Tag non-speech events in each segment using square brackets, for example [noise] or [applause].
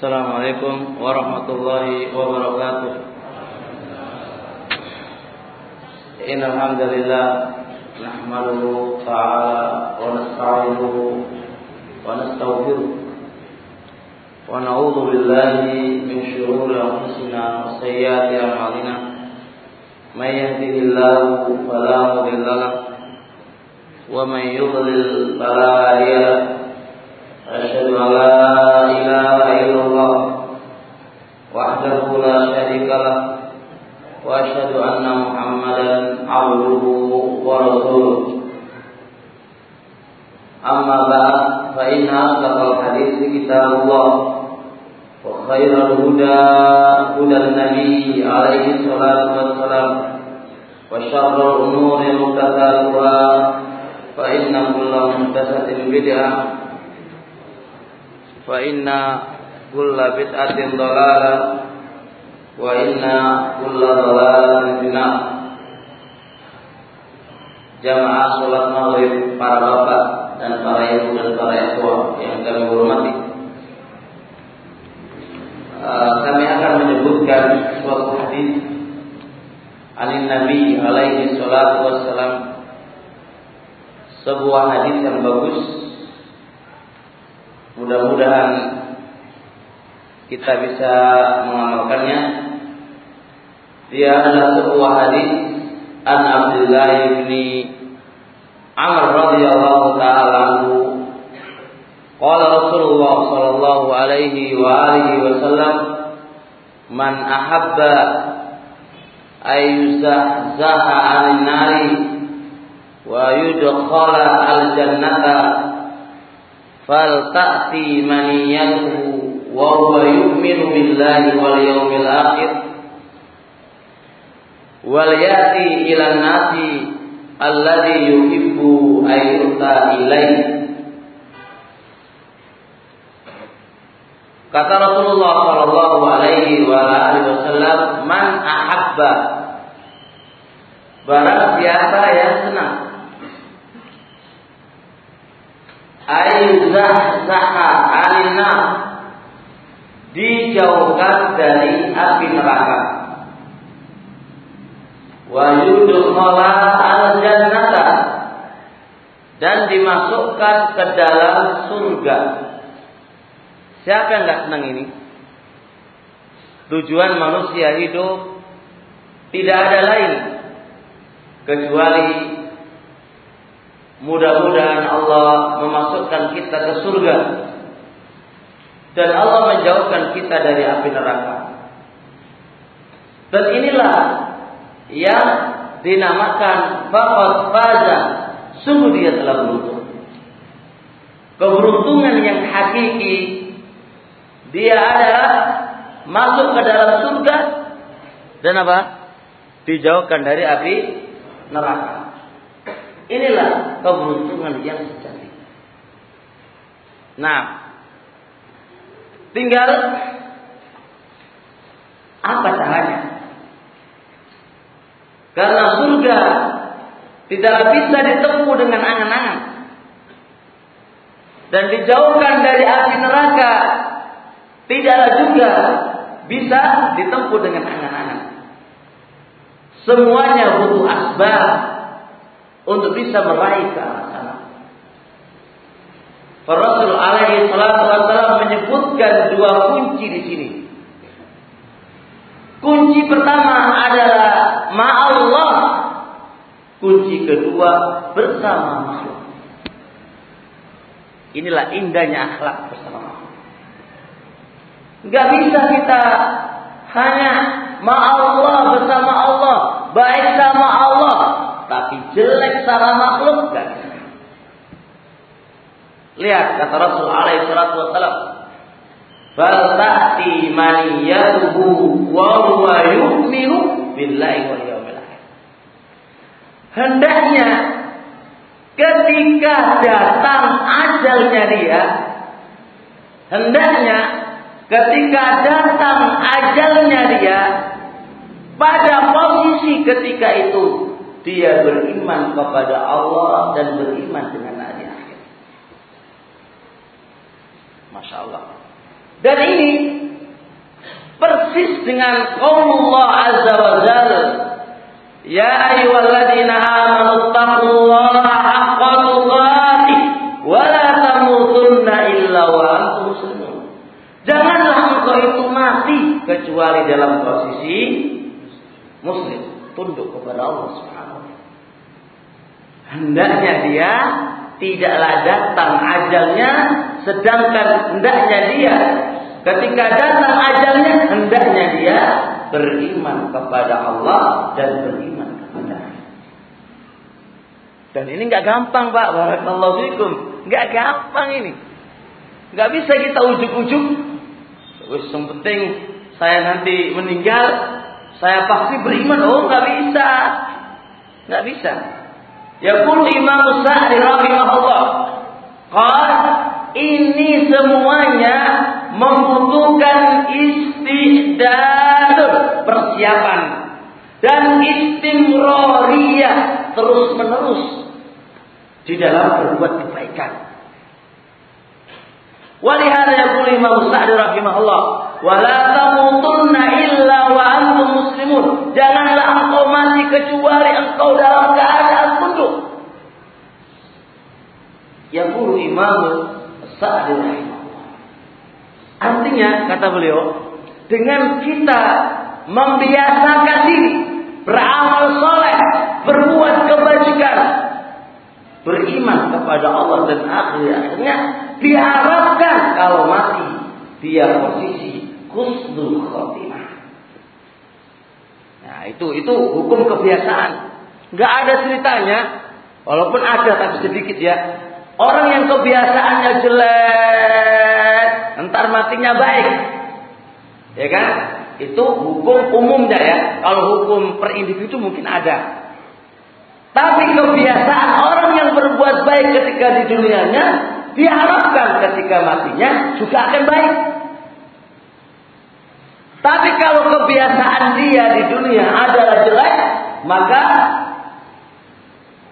السلام عليكم ورحمة الله وبركاته. إن الحمد لله نحمده تعالى ونستعينه ونستغفره. ونعوذ بالله من شرور أنفسنا وسيئات أعمالنا. من يهده الله فلا مضل له ومن يضلل فلا هادي له. أشهد أن لا إله إلا الله وحده لا شريك له وأشهد أن محمدا عبده ورسوله أما بعد فإن أصدق الحديث كتاب الله وخير الهدى هدى النبي عليه الصلاة والسلام وشر الأمور محدثاتها فإن كل محدثة بدعة فإن كل بدعة ضلالة وإن كل ضلالة في النار Jamaah sholat maghrib para bapak dan para ibu dan para ikhwah yang kami hormati. Uh, kami akan menyebutkan suatu hadis Anin Nabi alaihi salatu wassalam sebuah hadis yang bagus Mudah-mudahan kita bisa mengamalkannya. Dia adalah sebuah hadis an Abdullah bin Amr radhiyallahu taala anhu. Qala Rasulullah sallallahu alaihi wa alihi wasallam man ahabba ay yuzahzaha 'anil nari wa yudkhala al-jannata wa huwa yu'minu billahi wal yawmil akhir. Alladhi yuhibbu ilaih Kata Rasulullah sallallahu alaihi wasallam, "Man ahabba" Barang siapa yang senang. Ayu zah zaha alinar dijauhkan dari api neraka. Wa yudkhala al jannata dan dimasukkan ke dalam surga. Siapa yang nggak senang ini? Tujuan manusia hidup tidak ada lain kecuali Mudah-mudahan Allah memasukkan kita ke surga dan Allah menjauhkan kita dari api neraka. Dan inilah yang dinamakan faqad faza, sungguh dia telah beruntung. Keberuntungan yang hakiki dia adalah masuk ke dalam surga dan apa? Dijauhkan dari api neraka. Inilah keberuntungan yang sejati. Nah, tinggal apa caranya? Karena surga tidak bisa ditempuh dengan angan-angan dan dijauhkan dari api neraka tidaklah juga bisa ditempuh dengan angan-angan. Semuanya butuh asbab untuk bisa meraih ke. Rasul alaihi salatu wasallam menyebutkan dua kunci di sini. Kunci pertama adalah ma'allah. Kunci kedua bersama makhluk. Inilah indahnya akhlak bersama makhluk. Gak bisa kita hanya ma'allah bersama Allah, baik sama Allah, tapi jelek sama makhluk gak bisa. Lihat kata Rasul alaihi salatu wasallam, "Fal ta'ti maniyatuhu wa huwa yu'minu billahi wal yawmil akhir." Hendaknya ketika datang ajalnya dia, hendaknya ketika datang ajalnya dia, pada posisi ketika itu dia beriman kepada Allah dan beriman dengan hari akhir. Masya Allah. Dan ini persis dengan Allah Azza wa Jalla. Ya ayyuhalladzina amanu taqullaha haqqa tuqatih wa la tamutunna illa wa antum muslimun. Janganlah engkau itu mati kecuali dalam posisi muslim, tunduk kepada Allah Subhanahu wa taala. Hendaknya dia tidaklah datang ajalnya sedangkan hendaknya dia ketika datang ajalnya hendaknya dia beriman kepada Allah dan beriman kepada dan ini nggak gampang pak. Barakallahu fikum. Nggak gampang ini. Nggak bisa kita ujuk-ujuk. Wis yang penting saya nanti meninggal saya pasti beriman. Oh nggak bisa. Nggak bisa Ya puluh Imam Sa'di rahimahullah. Qal ini semuanya membutuhkan istidad persiapan dan istimroriyah terus menerus di dalam berbuat kebaikan. Walihara yaqul Imam Sa'di rahimahullah, "Wala tamutunna illa wa antum muslimun." Janganlah engkau mati kecuali engkau dalam keadaan tunduk. Yaqul Imam Sa'di rahimahullah. Artinya kata beliau, dengan kita membiasakan diri beramal soleh, berbuat kebajikan, beriman kepada Allah dan akhir akhirnya diharapkan kalau mati dia posisi khusnul khotimah. Nah, itu itu hukum kebiasaan. Nggak ada ceritanya, walaupun ada tapi sedikit ya. Orang yang kebiasaannya jelek, entar matinya baik. Ya kan? Itu hukum umumnya ya. Kalau hukum per individu mungkin ada. Tapi kebiasaan orang yang berbuat baik ketika di dunianya diharapkan ketika matinya juga akan baik. Tapi kalau kebiasaan dia di dunia adalah jelek, maka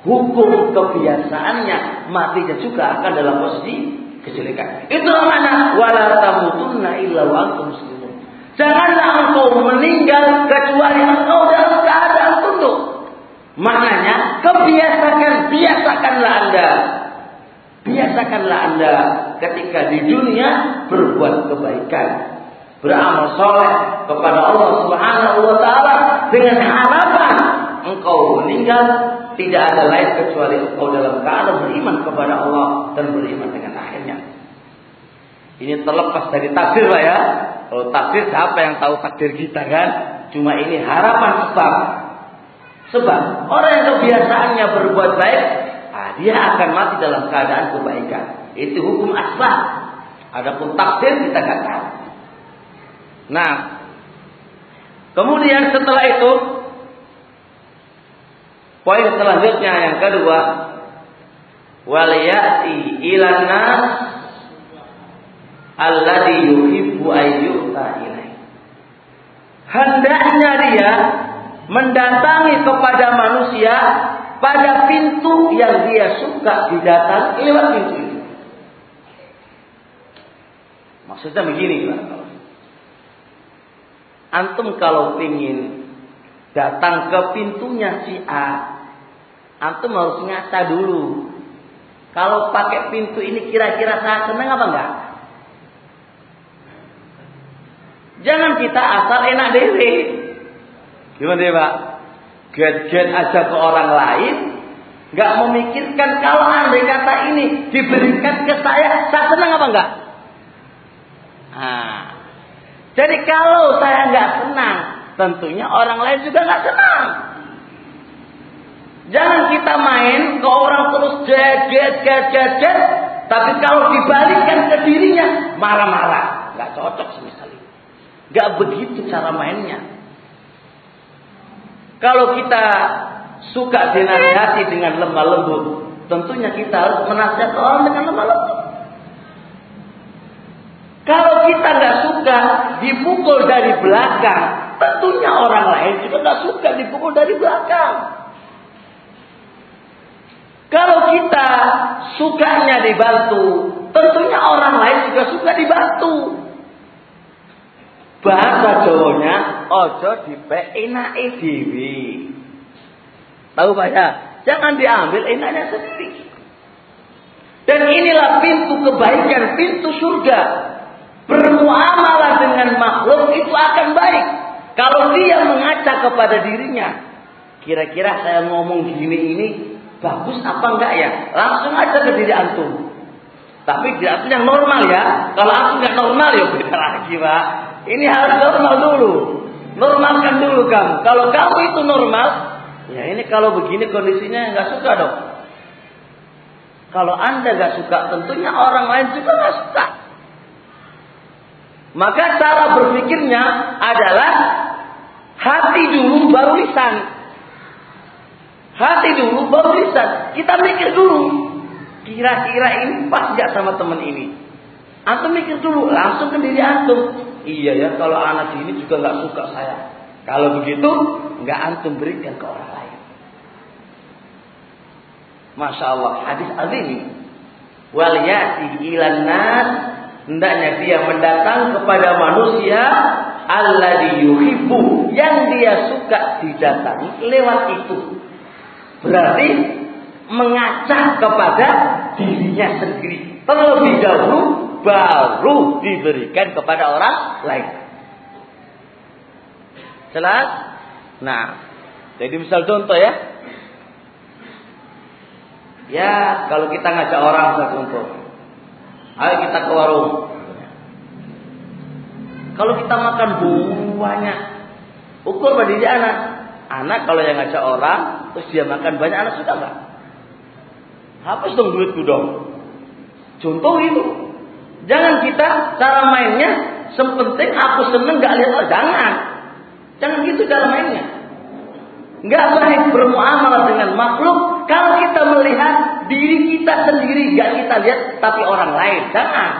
hukum kebiasaannya matinya juga akan dalam posisi kejelekan. Itu mana wala tamutunna illa wa muslimun. Janganlah engkau meninggal kecuali engkau dalam keadaan tunduk. Maknanya kebiasakan, biasakanlah Anda. Biasakanlah Anda ketika di dunia berbuat kebaikan. Beramal soleh kepada Allah Subhanahu wa taala dengan harapan engkau meninggal tidak ada lain kecuali engkau dalam keadaan beriman kepada Allah dan beriman dengan akhirnya. Ini terlepas dari takdir lah ya. Kalau takdir siapa yang tahu takdir kita kan? Cuma ini harapan sebab Sebab orang yang kebiasaannya berbuat baik, dia akan mati dalam keadaan kebaikan. Itu hukum asbab. Adapun takdir kita nggak tahu. Nah, kemudian setelah itu, poin selanjutnya yang kedua, waliyati ilana alladhi yuhibbu ayyuta. Hendaknya dia mendatangi kepada manusia pada pintu yang dia suka didatangi lewat pintu itu. Maksudnya begini, Pak. Antum kalau ingin datang ke pintunya si A, antum harus nyata dulu. Kalau pakai pintu ini kira-kira saya senang apa enggak? Jangan kita asal enak dewe. Gimana ya Pak? Get-get aja ke orang lain, nggak memikirkan kalau andai kata ini diberikan ke saya, saya senang apa enggak? Nah, jadi kalau saya nggak senang, tentunya orang lain juga nggak senang. Jangan kita main ke orang terus jet jet jet, tapi kalau dibalikan ke dirinya marah-marah, nggak cocok semisal ini. Nggak begitu cara mainnya. Kalau kita suka dinasihati dengan lemah lembut, tentunya kita harus menasihati orang dengan lemah lembut. Kalau kita nggak suka dipukul dari belakang, tentunya orang lain juga nggak suka dipukul dari belakang. Kalau kita sukanya dibantu, tentunya orang lain juga suka dibantu. Bahasa Jawanya ojo dipek enake dhewe. Tahu Pak ya? Jangan diambil enaknya sendiri. Dan inilah pintu kebaikan, pintu surga. Bermuamalah dengan makhluk itu akan baik. Kalau dia mengaca kepada dirinya. Kira-kira saya ngomong gini ini bagus apa enggak ya? Langsung aja ke diri antum. Tapi tidak yang normal ya. Kalau antum nggak normal ya beda lagi pak. Ini harus normal dulu. Normalkan dulu kamu. Kalau kamu itu normal, ya ini kalau begini kondisinya nggak suka dong. Kalau anda nggak suka, tentunya orang lain juga nggak suka. Maka cara berpikirnya adalah hati dulu baru lisan. Hati dulu baru lisan. Kita mikir dulu. Kira-kira ini pas nggak sama teman ini? Antum mikir dulu, langsung ke diri antum. Iya ya, kalau anak ini juga nggak suka saya. Kalau begitu, nggak antum berikan ke orang lain. Masya Allah, hadis azim. Wal yati ilan hendaknya dia mendatang kepada manusia Allah yuhibbu yang dia suka didatangi lewat itu. Berarti mengacak kepada dirinya sendiri. Terlebih dahulu baru diberikan kepada orang lain. Jelas? Nah, jadi misal contoh ya. Ya, kalau kita ngajak orang misal contoh. Ayo kita ke warung. Kalau kita makan banyak, ukur pada diri anak. Anak kalau yang ngajak orang, terus dia makan banyak, anak suka nggak? Hapus dong duitku dong. Contoh itu. Jangan kita cara mainnya sepenting aku seneng gak lihat oh, jangan. Jangan gitu cara mainnya. Gak baik bermuamalah dengan makhluk kalau kita melihat diri kita sendiri gak kita lihat tapi orang lain. Jangan.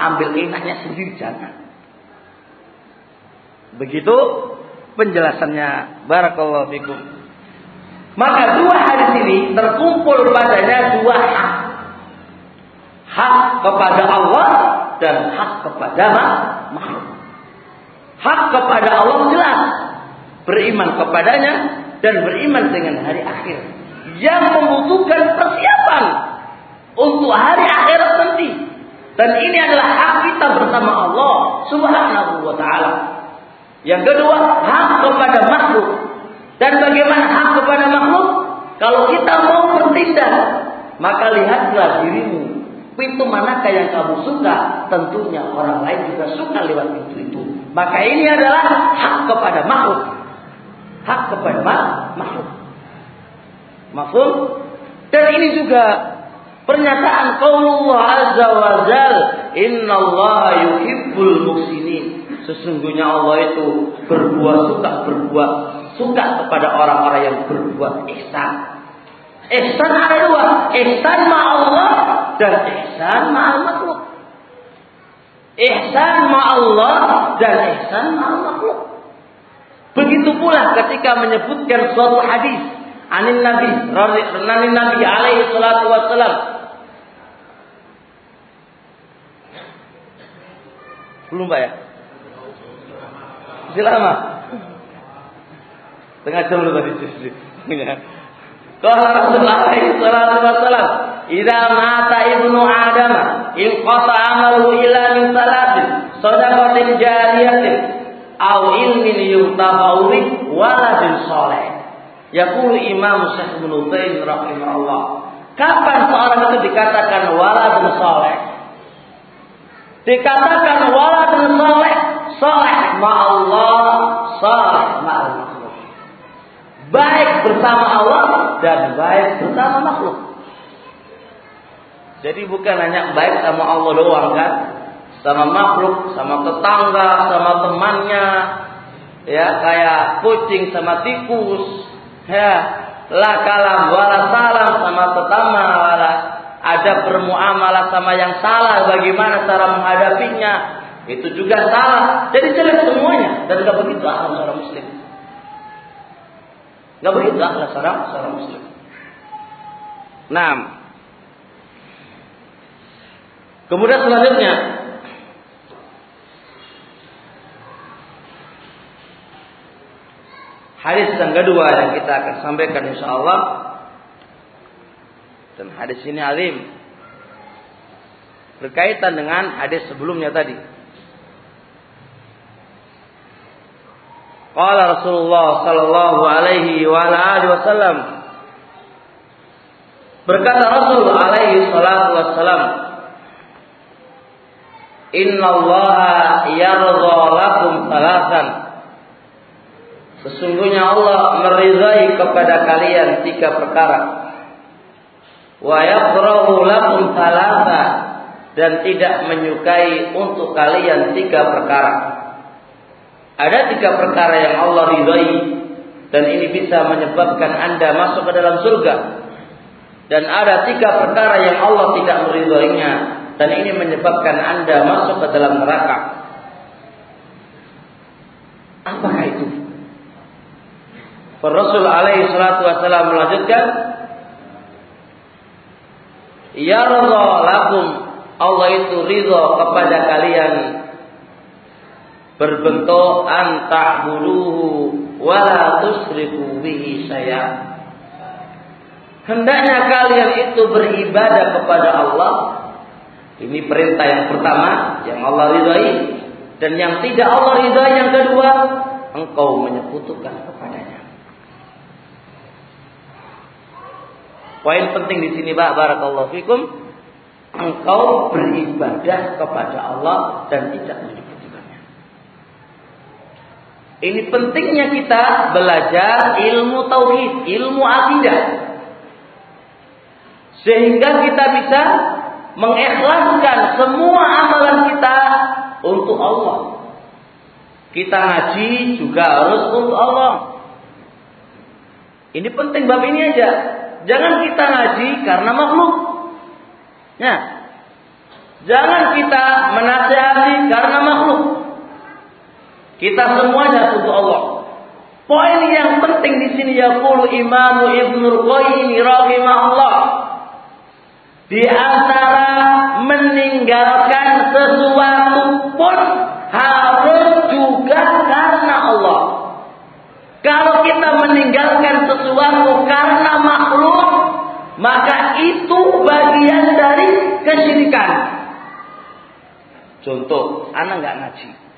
Ambil enaknya sendiri jangan. Begitu penjelasannya. Barakallahu fikum. Maka dua hadis ini terkumpul padanya dua hak hak kepada Allah dan hak kepada makhluk. Hak kepada Allah jelas beriman kepadanya dan beriman dengan hari akhir yang membutuhkan persiapan untuk hari akhirat nanti. Dan ini adalah hak kita bersama Allah Subhanahu wa taala. Yang kedua, hak kepada makhluk. Dan bagaimana hak kepada makhluk? Kalau kita mau bertindak, maka lihatlah dirimu Pintu manakah yang kamu suka? Tentunya orang lain juga suka lewat pintu itu. Maka ini adalah hak kepada makhluk. Hak kepada makhluk. Mafhum? Dan ini juga pernyataan qaulullah azza wa jal, Allah yuhibbul muhsinin. Sesungguhnya Allah itu berbuat suka berbuat suka kepada orang-orang yang berbuat ihsan. Ihsan ada dua. Ihsan ma Allah dan ihsan ma makhluk. Ihsan ma Allah dan ihsan ma makhluk. Begitu pula ketika menyebutkan suatu hadis anin Nabi, anin Nabi alaihi salatu wassalam. Belum Pak ya? Masih lama? Tengah jam lu tadi. [laughs] Qala Rasulullah sallallahu alaihi wasallam, "Idza mata ibnu Adam, in qata amalu illa min salatin, shadaqatin jariyatin, aw ilmin yutafa'u bih, waladin saleh." Yaqulu Imam Syekh Ibnu Taimiyah rahimahullah. Kapan seorang itu dikatakan waladun saleh? Dikatakan waladun saleh, saleh ma Allah, saleh ma Allah baik bersama Allah dan baik bersama makhluk. Jadi bukan hanya baik sama Allah doang kan, sama makhluk, sama tetangga, sama temannya, ya kayak kucing sama tikus, ya la kalam wala salam sama tetangga, wala ada bermuamalah sama yang salah, bagaimana cara menghadapinya, itu juga salah. Jadi jelek semuanya dan gak begitu akhlak seorang muslim. Nggak begitu akhlak seorang seorang muslim. enam kemudian selanjutnya. Hadis yang kedua yang kita akan sampaikan insya Allah dan hadis ini alim. Berkaitan dengan hadis sebelumnya tadi. Qala Rasulullah sallallahu alaihi wa alihi wasallam Berkata Rasul alaihi salatu wassalam Inna Allah yardha lakum salasan Sesungguhnya Allah meridai kepada kalian tiga perkara. Wa yakrahu lakum salasa dan tidak menyukai untuk kalian tiga perkara. Ada tiga perkara yang Allah ridai dan ini bisa menyebabkan Anda masuk ke dalam surga. Dan ada tiga perkara yang Allah tidak meridainya dan ini menyebabkan Anda masuk ke dalam neraka. Apakah itu? Rasul alaihi salatu wasallam melanjutkan Ya lakum Allah itu ridho kepada kalian berbentuk anta'buduhu wa la tusrifu bihi saya. Hendaknya kalian itu beribadah kepada Allah. Ini perintah yang pertama yang Allah ridhai dan yang tidak Allah ridhai yang kedua engkau menyekutukan kepadanya. Poin penting di sini Pak barakallahu fikum engkau beribadah kepada Allah dan tidak menyekutukannya. Ini pentingnya kita belajar ilmu tauhid, ilmu akidah. Sehingga kita bisa mengikhlaskan semua amalan kita untuk Allah. Kita ngaji juga harus untuk Allah. Ini penting bab ini aja. Jangan kita ngaji karena makhluk. Ya. Jangan kita menasehati karena makhluk. Kita semuanya untuk Allah. Poin yang penting di sini yaqulu Imam Ibnu Qayyim rahimahullah. Di antara meninggalkan sesuatu pun harus juga karena Allah. Kalau kita meninggalkan sesuatu karena makhluk, maka itu bagian dari kesyirikan. Contoh, anak nggak ngaji.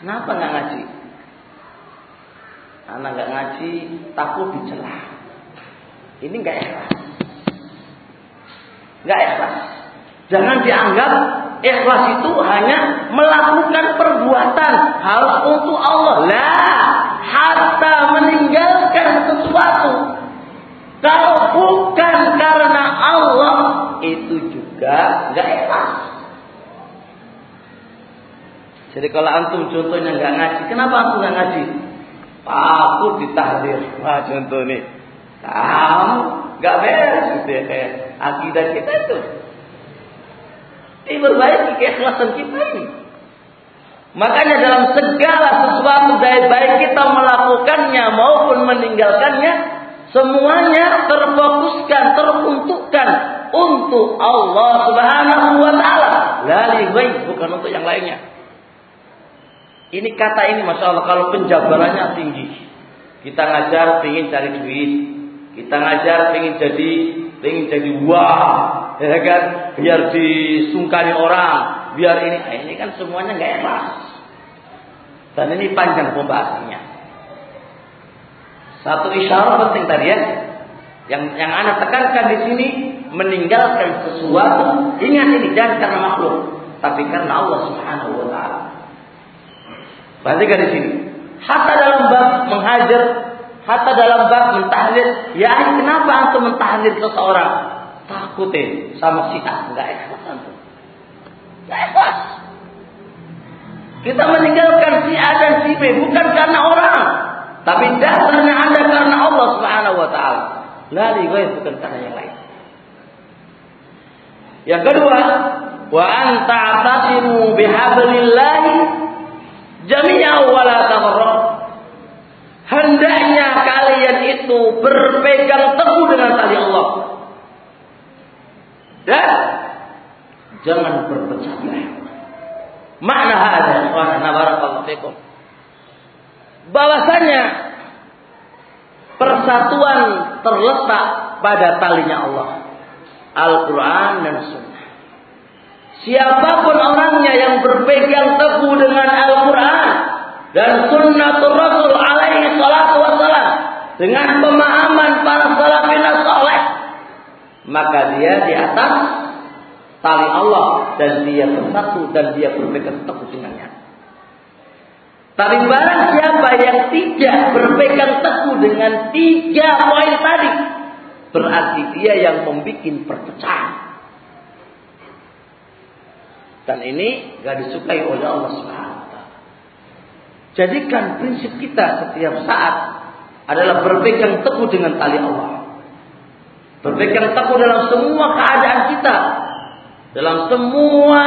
Kenapa nggak ngaji? Anak nggak ngaji, takut dicela. Ini nggak ikhlas. Nggak ikhlas. Jangan dianggap ikhlas itu hanya melakukan perbuatan harus untuk Allah. Lah, hatta meninggalkan sesuatu. Kalau bukan karena Allah, itu juga nggak ikhlas. Jadi kalau antum contohnya nggak ngaji, kenapa antum nggak ngaji? Aku ditahdir. Wah contoh nih. Kamu nggak beres gitu ya akidah kita itu. Ini berbaik keikhlasan kita ini. Makanya dalam segala sesuatu baik-baik kita melakukannya maupun meninggalkannya, semuanya terfokuskan, teruntukkan untuk Allah Subhanahu wa taala. La baik bukan untuk yang lainnya. Ini kata ini Masya Allah kalau penjabarannya tinggi. Kita ngajar ingin cari duit. Kita ngajar ingin jadi ingin jadi wah, [laughs] ya kan? Biar disungkani orang, biar ini nah, ini kan semuanya nggak enak dan ini panjang pembahasannya satu isyarat penting tadi ya yang yang anak tekankan di sini meninggalkan sesuatu ingat ini jangan karena makhluk tapi karena Allah Subhanahu wa perhatikan di sini hatta dalam bab menghajar hatta dalam bab mentahlil ya kenapa antum mentahlil seseorang takut eh sama si A enggak ikhlas antum Bebas. Kita meninggalkan si A dan si B bukan karena orang, tapi dasarnya Anda karena Allah Subhanahu wa taala. Gue bukan karena yang lain. Yang kedua, wa anta tasimu bihablillah jami'a wa la Hendaknya kalian itu berpegang teguh dengan tali Allah. Dan Jangan berpecah belah. Makna hadis wa barakallahu fikum. Bahwasanya persatuan terletak pada talinya Allah. Al-Quran dan Sunnah. Siapa pun orangnya yang berpegang teguh dengan Al-Quran dan Sunnatul Rasul alaihi salatu wassalam dengan pemahaman para salafin saleh maka dia di atas tali Allah dan dia bersatu dan dia berpegang teguh dengannya. Tapi barang siapa yang tidak berpegang teguh dengan tiga poin tadi, berarti dia yang membuat perpecahan. Dan ini gak disukai oleh Allah Subhanahu Jadikan prinsip kita setiap saat adalah berpegang teguh dengan tali Allah. Berpegang teguh dalam semua keadaan kita. Dalam semua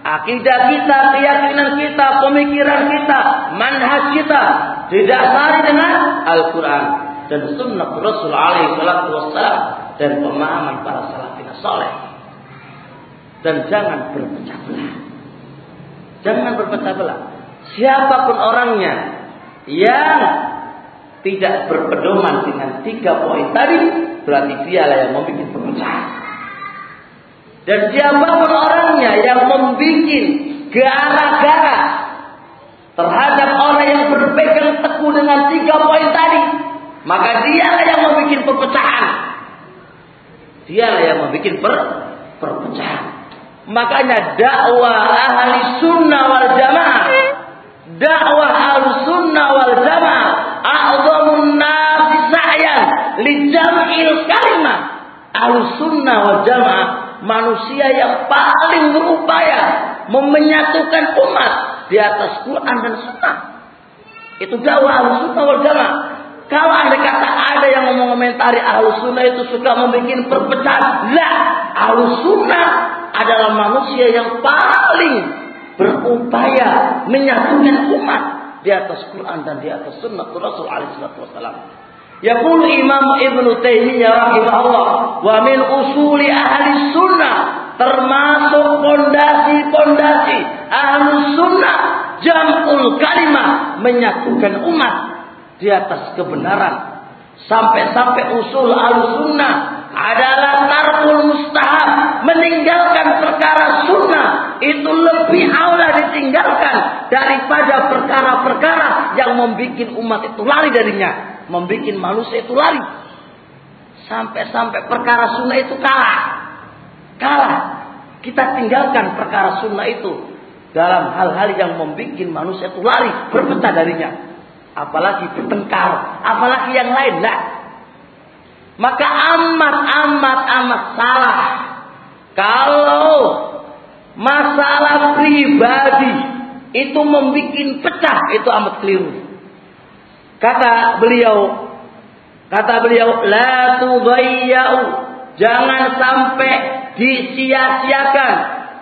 akidah kita, keyakinan kita, pemikiran kita, manhaj kita didasari dengan Al-Quran dan Sunnah Rasul alaihi salatu dan pemahaman para salafin saleh. Dan jangan berpecah belah. Jangan berpecah belah. Siapa pun orangnya yang tidak berpedoman dengan tiga poin tadi, berarti dialah yang membuat perpecahan. Dan siapa pun orangnya yang membuat gara-gara terhadap orang yang berpegang teguh dengan tiga poin tadi, maka dialah yang membuat perpecahan. Dialah yang membuat per perpecahan. Makanya dakwah ahli sunnah wal jamaah dakwah al-sunnah wal jamaah a'zamun nasi sa'yan li jam'il kalimah. Al-sunnah wal jamaah manusia yang paling berupaya memenyatukan umat di atas Quran dan sunnah. Itu dakwah al-sunnah wal jamaah. Kalau anda kata ada yang ngomong komentari al sunnah itu suka membuat perpecahan, lah al sunnah adalah manusia yang paling berupaya menyatukan umat di atas Quran dan di atas sunnah Rasul alaihi wasallam. Yaqul Imam Ibn Taimiyah rahimahullah wa min usuli ahli sunnah termasuk pondasi-pondasi ahli sunnah jamul kalimah menyatukan umat di atas kebenaran sampai-sampai usul ahli sunnah adalah tarkul mustahab. Meninggalkan perkara sunnah itu lebih aula ditinggalkan daripada perkara-perkara yang membuat umat itu lari darinya. Membuat manusia itu lari. Sampai-sampai perkara sunnah itu kalah. Kalah. Kita tinggalkan perkara sunnah itu dalam hal-hal yang membuat manusia itu lari berpecah darinya. Apalagi bertengkar. Apalagi yang lain lah maka amat amat amat salah. Kalau masalah pribadi itu membuat pecah itu amat keliru. Kata beliau, kata beliau, la jangan sampai disia-siakan.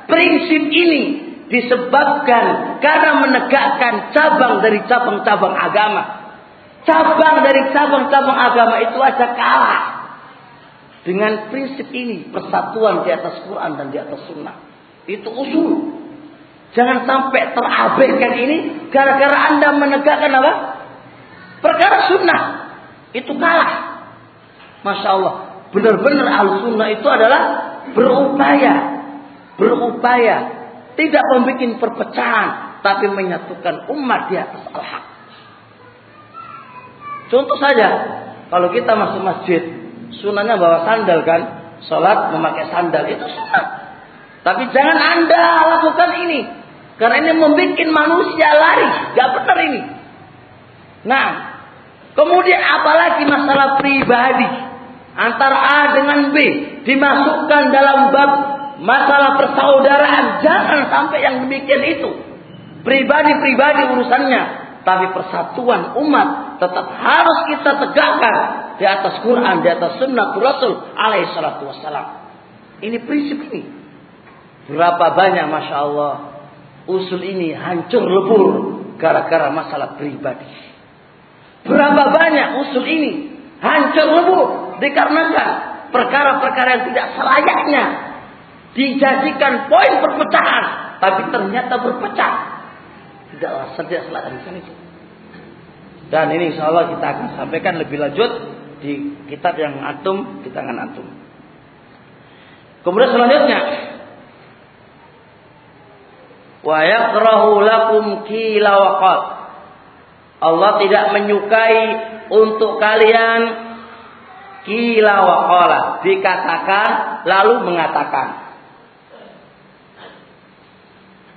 Prinsip ini disebabkan karena menegakkan cabang dari cabang-cabang agama cabang dari cabang-cabang agama itu aja kalah. Dengan prinsip ini persatuan di atas Quran dan di atas Sunnah. Itu usul. Jangan sampai terabaikan ini gara-gara anda menegakkan apa? Perkara Sunnah. Itu kalah. Masya Allah. Benar-benar al Sunnah itu adalah berupaya. Berupaya. Tidak membuat perpecahan tapi menyatukan umat di atas al-haq Contoh saja, kalau kita masuk masjid, sunahnya bawa sandal kan, sholat memakai sandal itu sunat. Tapi jangan anda lakukan ini, karena ini membuat manusia lari, gak benar ini. Nah, kemudian apalagi masalah pribadi antara A dengan B dimasukkan dalam bab masalah persaudaraan, jangan sampai yang demikian itu. Pribadi-pribadi urusannya, tapi persatuan umat tetap harus kita tegakkan di atas Quran, di atas sunnah Rasul alaihi salatu wassalam. Ini prinsip ini. Berapa banyak Masya Allah usul ini hancur lebur gara-gara masalah pribadi. Berapa banyak usul ini hancur lebur dikarenakan perkara-perkara yang tidak selayaknya dijadikan poin perpecahan, tapi ternyata berpecah Tidaklah tidak selatan itu. Dan ini insya Allah kita akan sampaikan lebih lanjut di kitab yang antum di tangan antum. Kemudian selanjutnya wa yakrahu lakum kila waqat. Allah tidak menyukai untuk kalian kila waqala dikatakan lalu mengatakan.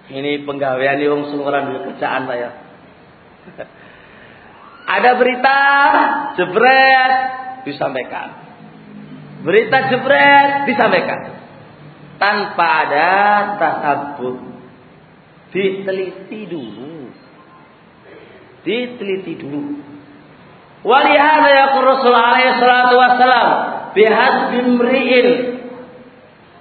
Ini penggawean yang sumuran di kerjaan saya. Ada berita jebret disampaikan. Berita jebret disampaikan. Tanpa ada tasabut. Diteliti dulu. Diteliti dulu. Walihada ya Rasul alaihi salatu wassalam bihasbi mri'in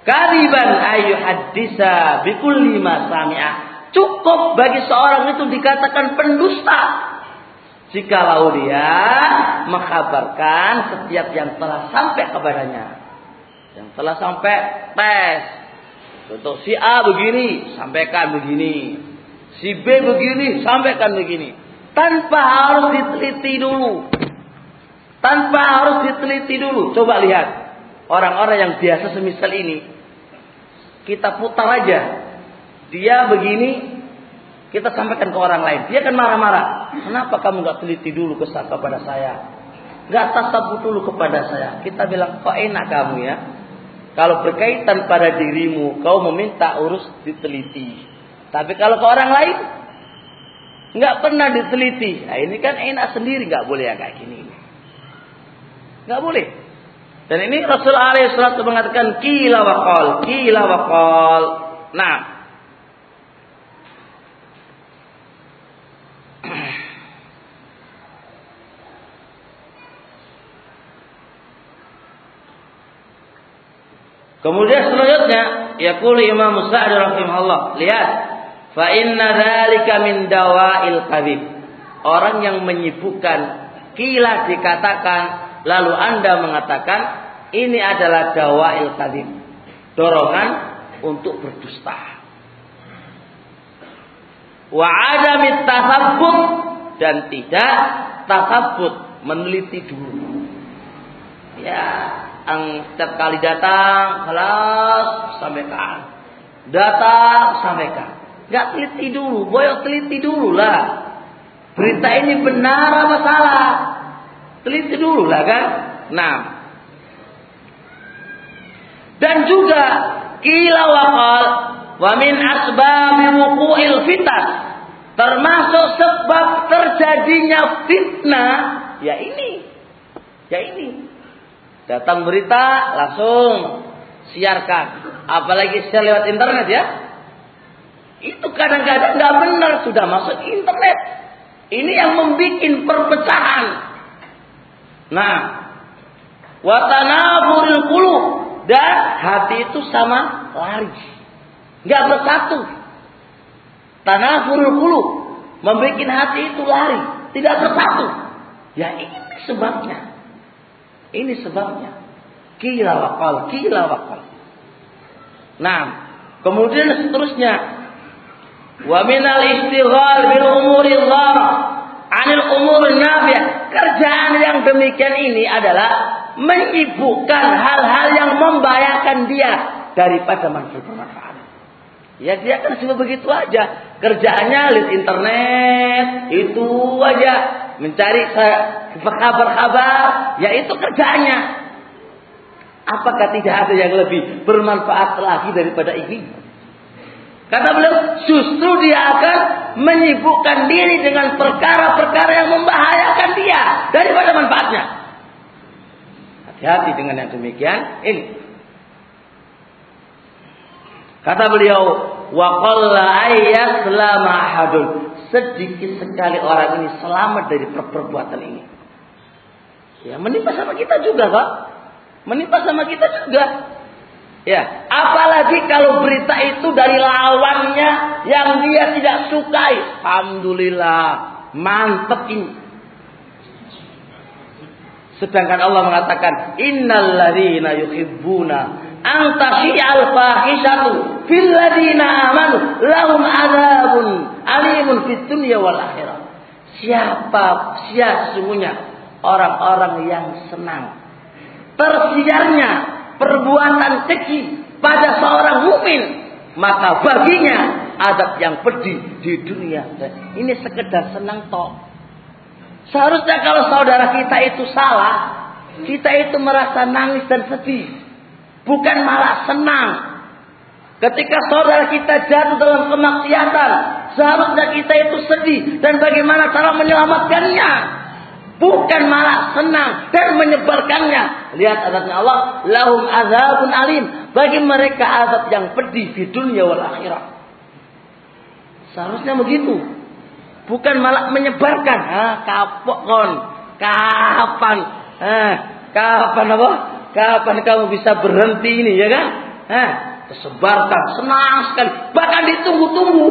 kadiban ayu hadisa bikulli ma sami'ah. Cukup bagi seorang itu dikatakan pendusta Jikalau dia mengkabarkan setiap yang telah sampai kepadanya. Yang telah sampai tes. Contoh si A begini, sampaikan begini. Si B begini, sampaikan begini. Tanpa harus diteliti dulu. Tanpa harus diteliti dulu. Coba lihat. Orang-orang yang biasa semisal ini. Kita putar aja. Dia begini, kita sampaikan ke orang lain. Dia akan marah-marah. Kenapa kamu nggak teliti dulu kesal kepada saya? Nggak tasabut dulu kepada saya. Kita bilang, kok enak kamu ya? Kalau berkaitan pada dirimu, kau meminta urus diteliti. Tapi kalau ke orang lain, nggak pernah diteliti. Nah ini kan enak sendiri, nggak boleh ya kayak gini. Nggak boleh. Dan ini Rasulullah SAW mengatakan kila wakol, kila wakol. Nah, Kemudian selanjutnya yaqulu Imam Sa'd rahimahullah, lihat fa inna dzalika min dawa'il kadhib. Orang yang menyibukkan kila dikatakan lalu Anda mengatakan ini adalah dawa'il kadhib. Dorongan untuk berdusta. Wa adamit tasabbut dan tidak tasabbut meneliti dulu. Ya, yang setiap kali datang, kelas sampaikan. Datang, sampaikan. Gak teliti dulu, boyok teliti dulu lah. Berita ini benar apa salah? Teliti dulu lah kan? Nah. Dan juga kila wakal wa min asbabi wuqu'il fitan termasuk sebab terjadinya fitnah ya ini ya ini Datang berita langsung siarkan. Apalagi share lewat internet ya. Itu kadang-kadang nggak benar sudah masuk internet. Ini yang membuat perpecahan. Nah, watanafuril kulu dan hati itu sama lari, nggak bersatu. Tanafuril kulu membuat hati itu lari, tidak bersatu. Ya ini sebabnya. Ini sebabnya. Kila wakal, kila wakal. Nah, kemudian seterusnya. Wa minal istighal bil umuri dhara anil umur nafi'ah. Kerjaan yang demikian ini adalah menyibukkan hal-hal yang membahayakan dia daripada manfaat bermanfaat. Ya dia kan cuma begitu aja. Kerjaannya lihat internet, itu aja mencari kabar-kabar, ya itu kerjanya. Apakah tidak ada yang lebih bermanfaat lagi daripada ini? Kata beliau, justru dia akan menyibukkan diri dengan perkara-perkara yang membahayakan dia daripada manfaatnya. Hati-hati dengan yang demikian. Ini. Kata beliau, wa qalla selama sedikit sekali orang ini selamat dari perbuatan ini. Ya, menimpa sama kita juga, Pak. Menimpa sama kita juga. Ya, apalagi kalau berita itu dari lawannya yang dia tidak sukai. Alhamdulillah, mantep ini. Sedangkan Allah mengatakan, "Innalladzina yuhibbuna an al fahisatu fil amanu lahum adzabun alimun fid dunya wal akhirah. Siapa sia sesungguhnya orang-orang yang senang tersiarnya perbuatan keji pada seorang mukmin maka baginya adab yang pedih di dunia. Ini sekedar senang toh. Seharusnya kalau saudara kita itu salah, kita itu merasa nangis dan sedih. Bukan malah senang. Ketika saudara kita jatuh dalam kemaksiatan, seharusnya kita itu sedih dan bagaimana cara menyelamatkannya. Bukan malah senang dan menyebarkannya. Lihat azabnya Allah. Lahum azabun alim. Bagi mereka azab yang pedih di dunia wal akhirat. Seharusnya begitu. Bukan malah menyebarkan. Ah, kapok kon. Kapan? Ah, kapan apa? Kapan kamu bisa berhenti ini ya kan? Ah, tersebarkan. Senang sekali. Bahkan ditunggu-tunggu.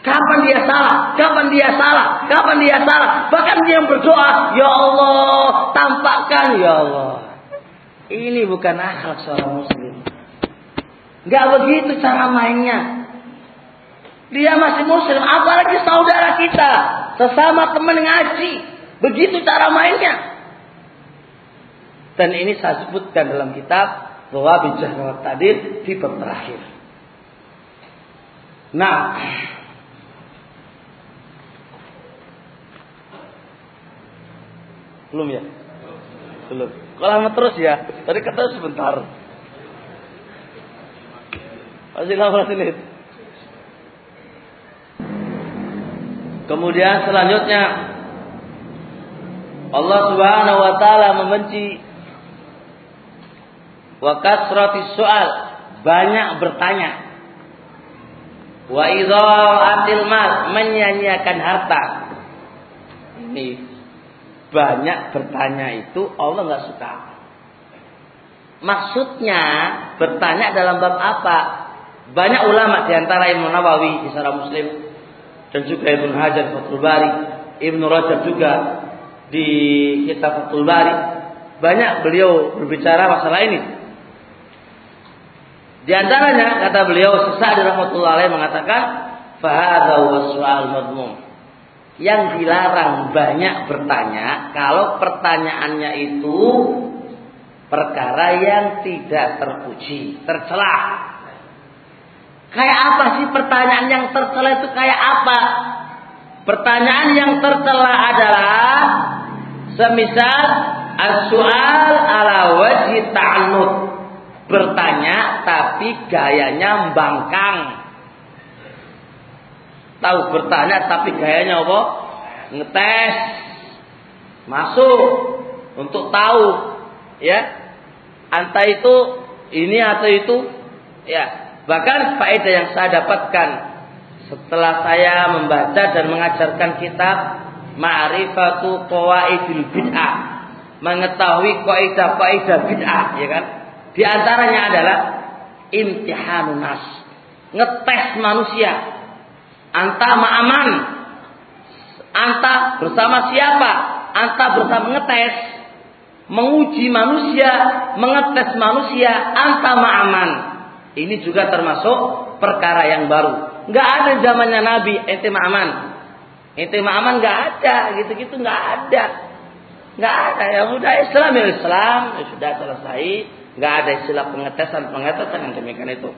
Kapan dia salah? Kapan dia salah? Kapan dia salah? Bahkan dia yang berdoa, Ya Allah, tampakkan Ya Allah. Ini bukan akhlak seorang muslim. Gak begitu cara mainnya. Dia masih muslim, apalagi saudara kita, sesama teman ngaji. Begitu cara mainnya. Dan ini saya sebutkan dalam kitab bahwa bijah tadir tipe terakhir. Nah, Belum ya? Belum. Kalau lama terus ya. Tadi kata sebentar. Masih lama menit. Kemudian selanjutnya Allah Subhanahu wa taala membenci wa kasrati soal banyak bertanya. Wa idha'atil mal menyanyiakan harta. Ini banyak bertanya itu Allah nggak suka. Maksudnya bertanya dalam bab apa? Banyak ulama di antara Imam Nawawi di Sarah Muslim dan juga Ibnu Hajar Fathul Bari, Ibnu Rajab juga di kitab Fathul Bari banyak beliau berbicara masalah ini. Di antaranya kata beliau sesaat rahmatullah alaih mengatakan fahadha wa madmum yang dilarang banyak bertanya kalau pertanyaannya itu perkara yang tidak terpuji, tercela. Kayak apa sih pertanyaan yang tercela itu kayak apa? Pertanyaan yang tercela adalah semisal as-su'al ala wajhi ta'annud. Bertanya tapi gayanya membangkang Tahu bertanya tapi gayanya apa? Ngetes. Masuk untuk tahu ya. Anta itu ini atau itu ya. Bahkan faedah yang saya dapatkan setelah saya membaca dan mengajarkan kitab Ma'rifatu Qawaidil Bid'ah. Mengetahui kaidah-kaidah bid'ah, ya kan? Di antaranya adalah imtihanun nas. Ngetes manusia Anta ma'aman. Anta bersama siapa? Anta bersama ngetes. Menguji manusia, mengetes manusia, anta ma'aman. Ini juga termasuk perkara yang baru. Nggak ada zamannya Nabi, ente ma'aman. Ente ma'aman nggak ada, gitu-gitu nggak ada. Nggak ada. Ya udah Islam ya Islam, ya sudah selesai. Nggak ada istilah pengetesan, pengetesan yang demikian itu.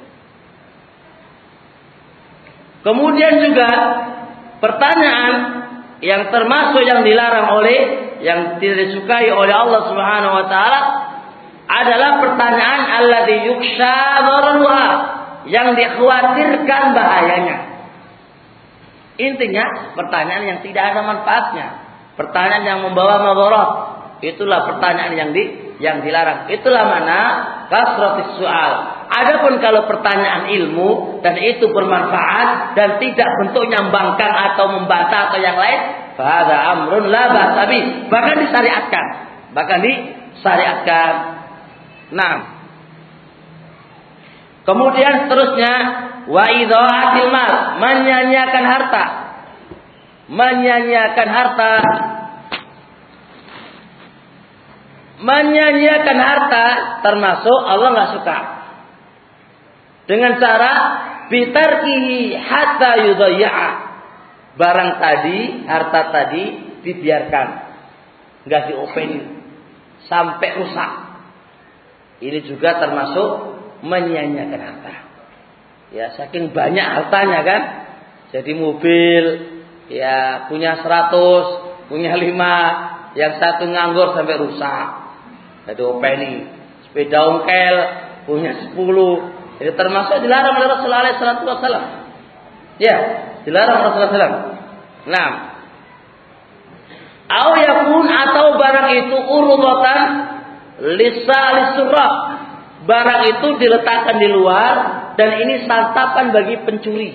Kemudian juga pertanyaan yang termasuk yang dilarang oleh yang tidak disukai oleh Allah Subhanahu wa taala adalah pertanyaan alladzi yuksha yang dikhawatirkan bahayanya. Intinya pertanyaan yang tidak ada manfaatnya, pertanyaan yang membawa madarat. Itulah pertanyaan yang di yang dilarang. Itulah mana kasratis soal. Adapun kalau pertanyaan ilmu dan itu bermanfaat dan tidak bentuknya membangkang atau membantah atau yang lain, pada amrun la basabi. Bahkan disyariatkan. Bahkan disyariatkan. Nah. Kemudian seterusnya wa idhaatil mal, menyanyiakan harta. Menyanyiakan harta menyanyiakan harta termasuk Allah nggak suka. Dengan cara bitarkihi hatta yudhayya'a. Barang tadi, harta tadi dibiarkan, nggak diopeni sampai rusak. Ini juga termasuk menyanyiakan harta. Ya, saking banyak hartanya kan. Jadi mobil ya punya 100, punya 5, yang satu nganggur sampai rusak. Jadi openi. Sepeda ongkel punya 10. Jadi termasuk dilarang oleh Rasulullah SAW. Ya, dilarang Rasulullah SAW. Nah, Au yakun atau barang itu urutan lisa lisurah. Barang itu diletakkan di luar dan ini santapan bagi pencuri.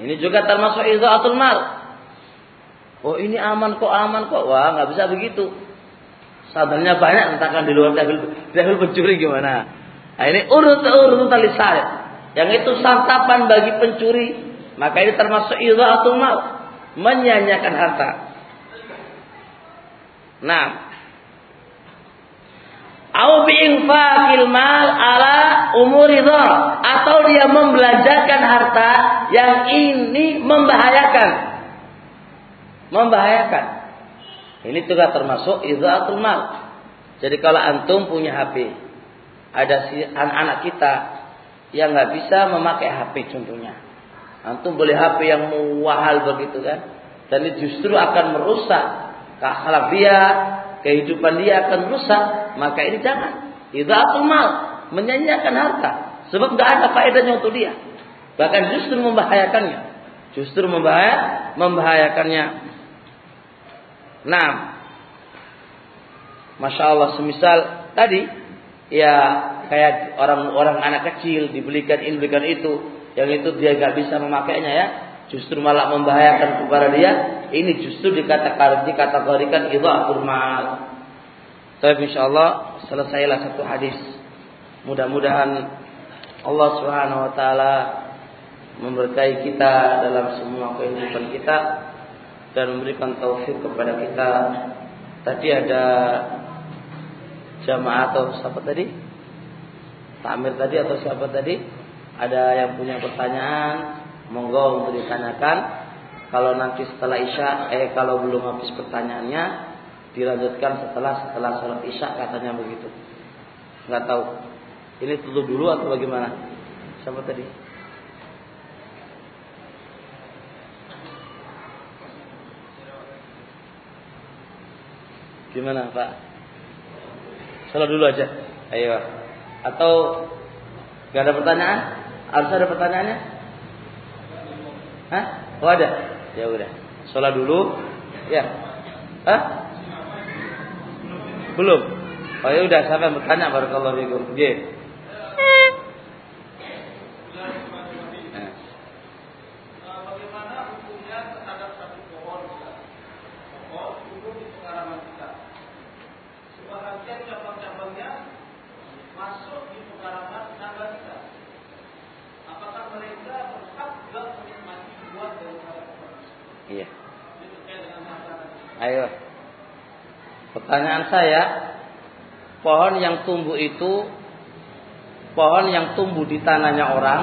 Ini juga termasuk izaatul mal. Oh ini aman kok aman kok. Wah nggak bisa begitu. Sadarnya banyak letakkan di luar dahul, dahul pencuri gimana? Nah, ini urut urut tali Yang itu santapan bagi pencuri. Maka ini termasuk izaatul mal. Menyanyiakan harta. Nah, au bi'infaqil mal ala umuri atau dia membelanjakan harta yang ini membahayakan. Membahayakan. Ini juga termasuk idzatul mal. Jadi kalau antum punya HP, ada si anak-anak kita yang nggak bisa memakai HP contohnya. Antum beli HP yang mahal begitu kan? Dan ini justru akan merusak akhlak dia, kehidupan dia akan rusak, maka ini jangan. Idzatul mal, menyanyiakan harta. Sebab tidak ada faedahnya untuk dia. Bahkan justru membahayakannya. Justru membahaya, membahayakannya. Nah, Masya Allah semisal tadi ya kayak orang-orang anak kecil dibelikan ini dibelikan itu yang itu dia nggak bisa memakainya ya justru malah membahayakan kepada dia, ini justru dikatakan dikategorikan idha'ul mal. Tapi insyaallah selesailah satu hadis. Mudah-mudahan Allah Subhanahu wa taala memberkahi kita dalam semua kehidupan kita dan memberikan taufik kepada kita. Tadi ada jamaah atau siapa tadi? Takmir tadi atau siapa tadi? Ada yang punya pertanyaan Monggo untuk ditanyakan. Kalau nanti setelah isya, eh kalau belum habis pertanyaannya, dilanjutkan setelah setelah sholat isya katanya begitu. Nggak tahu. Ini tutup dulu atau bagaimana? Siapa tadi? Gimana Pak? Sholat dulu aja. Ayo. Atau nggak ada pertanyaan? Harus ada pertanyaannya? Hah? Oh ada? Ya udah. Sholat dulu. Ya. Hah? Belum. Oh ya udah sampai bertanya barakallahu fikum. Nggih. Ayo. Pertanyaan saya, pohon yang tumbuh itu pohon yang tumbuh di tanahnya orang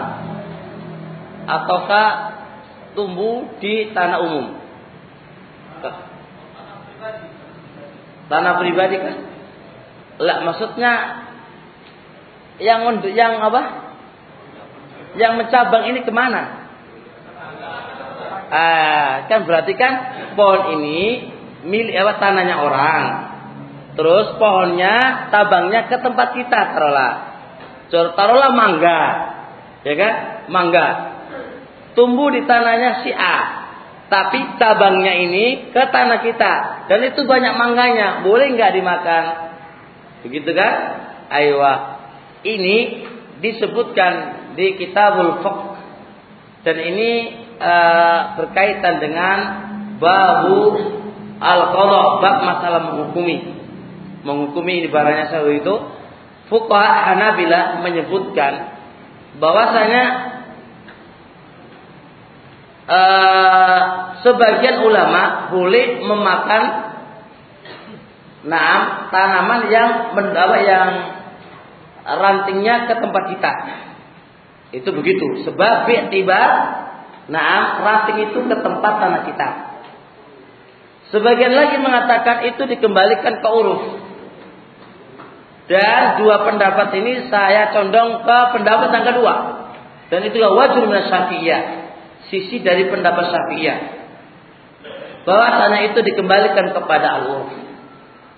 ataukah tumbuh di tanah umum? Tanah pribadi kan? Lah maksudnya yang yang apa? Yang mencabang ini ke mana? Ah, kan berarti kan pohon ini milik apa tanahnya orang. Terus pohonnya, tabangnya ke tempat kita taruhlah. Taruhlah mangga. Ya kan? Mangga. Tumbuh di tanahnya si A. Tapi cabangnya ini ke tanah kita. Dan itu banyak mangganya. Boleh nggak dimakan? Begitu kan? Aywa. Ini disebutkan di kitabul Fiqh. Dan ini uh, berkaitan dengan babu Al-qadha bab masalah menghukumi. Menghukumi ini barangnya saya itu fuqaha Hanabila menyebutkan bahwasanya uh, sebagian ulama boleh memakan Nah, tanaman yang mendawa yang rantingnya ke tempat kita. Itu begitu. Sebab tiba, nah ranting itu ke tempat tanah kita. Sebagian lagi mengatakan itu dikembalikan ke uruf. Dan dua pendapat ini saya condong ke pendapat yang kedua. Dan itu wajib syafi'iyah. Sisi dari pendapat syafi'iyah. Bahwasanya itu dikembalikan kepada al-uruf.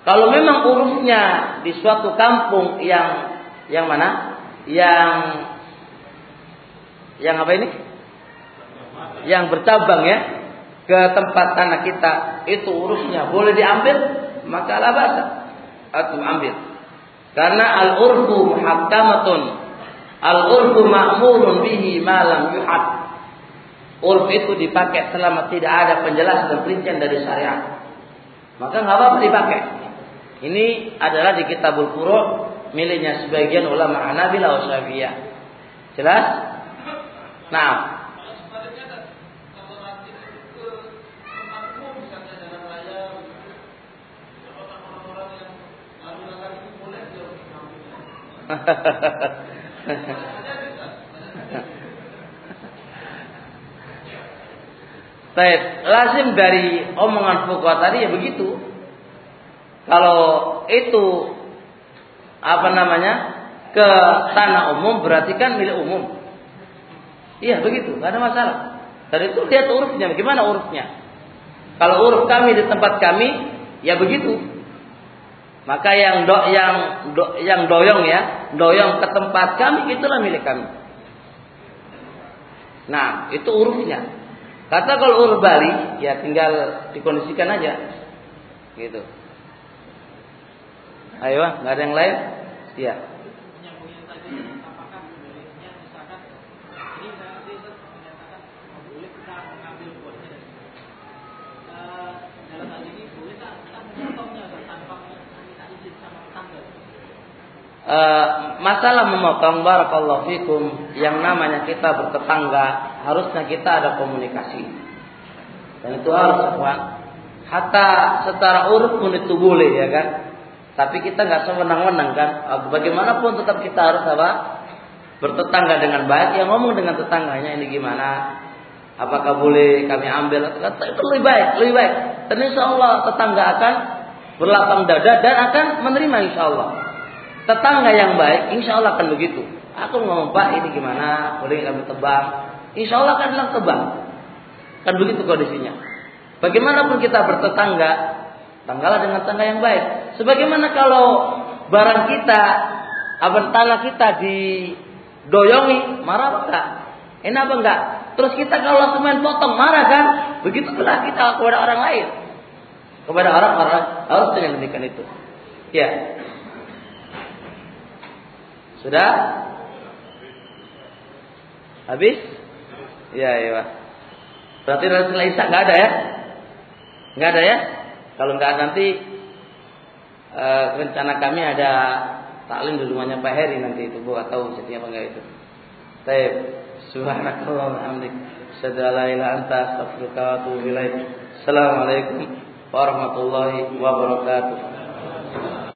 Kalau memang urufnya di suatu kampung yang yang mana? Yang yang apa ini? Yang bercabang ya ke tempat tanah kita itu urusnya. Boleh diambil maka lah bahasa atau ambil. Karena al urfu muhakkamatun. Al urfu ma'murun bihi malam yuhad urf itu dipakai selama tidak ada penjelasan dan perincian dari syariat. Maka nggak apa-apa dipakai. Ini adalah di kitabul furu miliknya sebagian ulama Hanabilah wa jelas? Nah [laughs] Baik, lazim dari omongan fuqaha tadi ya begitu. Kalau itu apa namanya ke tanah umum berarti kan milik umum. Iya begitu, nggak ada masalah. Dari itu lihat urufnya, bagaimana urufnya. Kalau uruf kami di tempat kami, ya begitu. Maka yang do, yang do, yang doyong ya, doyong ke tempat kami itulah milik kami. Nah, itu urufnya. Kata kalau uruf Bali, ya tinggal dikondisikan aja. Gitu. Ayo, nggak ada yang lain? Iya. E, masalah memotong barakallahu fikum yang namanya kita bertetangga harusnya kita ada komunikasi. Dan itu harus kuat hatta secara urut pun itu boleh ya kan? Tapi kita nggak sewenang-wenang kan? Bagaimanapun tetap kita harus apa? Bertetangga dengan baik. Ya ngomong dengan tetangganya ini gimana? Apakah boleh kami ambil? Itu lebih baik lebih baik. Dan insya Allah tetangga akan berlapang dada dan akan menerima insya Allah tetangga yang baik, insya Allah akan begitu. Aku ngomong Pak ini gimana, boleh kami tebang? Insya Allah akan bilang tebang. Kan begitu kondisinya. Bagaimanapun kita bertetangga, tanggalah dengan tangga yang baik. Sebagaimana kalau barang kita, apa tanah kita didoyongi, marah enggak? Enak apa enggak? Terus kita kalau semen potong marah kan? Begitu pula kita kepada orang lain. Kepada orang-orang harus dengan demikian itu. Ya, sudah? Habis? Iya, iya. Berarti setelah Isya nggak ada ya? Nggak ada ya? Kalau nggak nanti e, rencana kami ada taklim di rumahnya Pak Heri nanti itu bu atau setiap apa enggak itu. Baik. Subhanakallah alhamdik. Sadala ila anta astaghfiruka wa atubu Assalamualaikum warahmatullahi wabarakatuh.